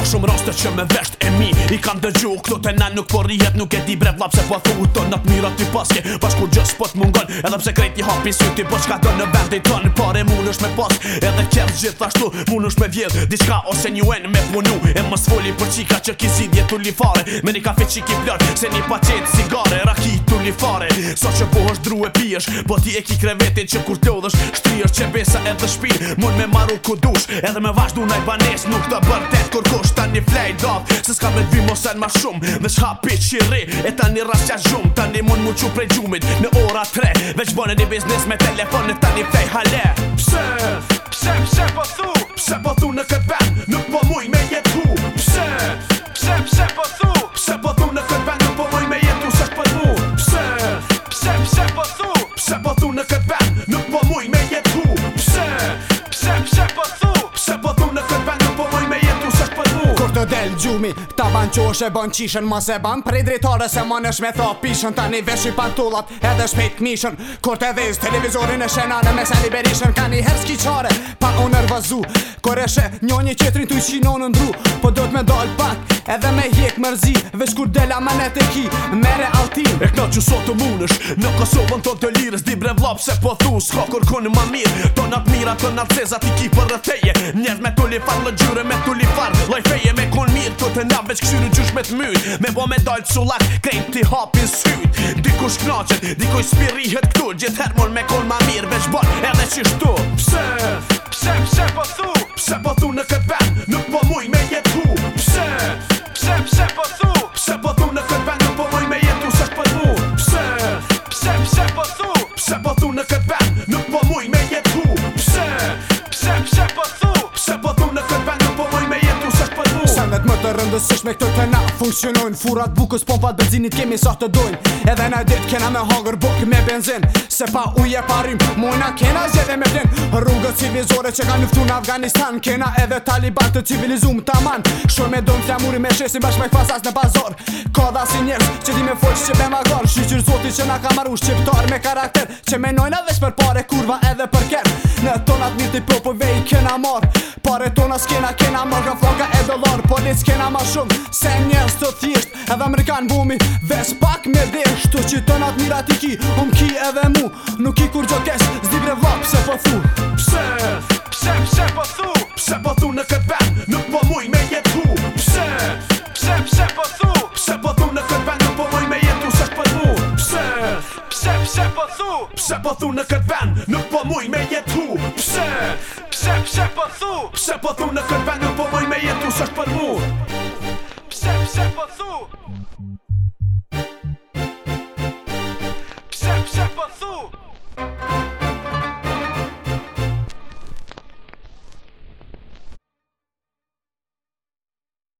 Ka po shumë raste që me vesht e mi I kam dëgju këto të na nuk por rjet Nuk e di brev lap se po thu të në të mira paske Bashku gjës po të mungon Edhe pse krejt i hapi sy po shka të në vend i ton Pare mun është me pas edhe qërë gjithashtu Mun është me vjedh diçka ose një en me punu E më sfoli për qika që kisi djetu li fare Me një kafe qiki plar se një pacet cigare një fare Sa që po është dru e pijesh Po ti e ki krevetin që kur të udhësh Shtri është që besa e të shpi Mund me maru ku dush Edhe me vazhdu në banes Nuk të bërtet kur kush Ta një flej dof Se s'ka me ose në ma shumë Dhe që pi që ri E ta një rast që gjumë Ta një mund mu që prej gjumit Në ora tre Veç bënë një biznis me E Ta një flej hale gjumi Ta ban e ban qishën Mas e ban prej drejtare se ma nësh me tha pishën Ta një vesh i pantullat edhe shpejt këmishën Kur të dhez televizorin e shenare me se liberishën Ka një herë pa u nërvazu Kur e shë një një qetrin t'u qinonë ndru Po do t'me dal pak edhe me jek mërzi Vesh kur dela manet e ki mere altin E kna që sot të munësh në Kosovën të të lirës Di bre vlap se po thu s'ka kur kone më mirë Tonat mira tonat i ki për rëteje Njerë me tulli farë me tulli të nabë veç këshyru gjysh me të mynë Me bo me dalë të sulak krejt t'i hapin s'hyt Diku shknaqet, diku i spirihet këtu Gjithë hermon me kon ma mirë veç bërë edhe qishtu Pse, Nësësht me këtë të na funksionojnë Furat bukës, pompat, benzinit kemi sa të dojnë Edhe në ditë kena me hangër bukë me benzin Se pa uje parim Mojna kena zjedhe me blen Rrugët civilizore që ka njëftu në Afganistan Kena edhe taliban të civilizum të aman Shur me donë të jamurim e shesim bashkë me në bazar Kodha si njerës që di me foqë që be ma gar Shqyqyr zoti që na ka maru shqiptar me karakter Që menojna vesh për pare kurva edhe për ker Në tonat mirë t'i popë vej kena mar Pare tona s'kena kena mar Ka e dolar Po kena ma shumë Se njerës të thjesht Edhe Amerikan bumi Ves pak me dhe Shtu që tonat mirë ati ki Um ki edhe mu Nuk i kur gjokes, zdi bre vla, pse po thu Pse, pse, po thu Pse po thu në këtë nuk po muj me jetu Pse, pse, pse po thu Pse po thu në këtë nuk po muj me jetu Se shpët mu Pse, pse, pse po thu Pse po thu në këtë nuk po muj me jetu Pse, pse, po thu Pse po thu në këtë nuk po muj me jetu Se po thu Pse, pse po thu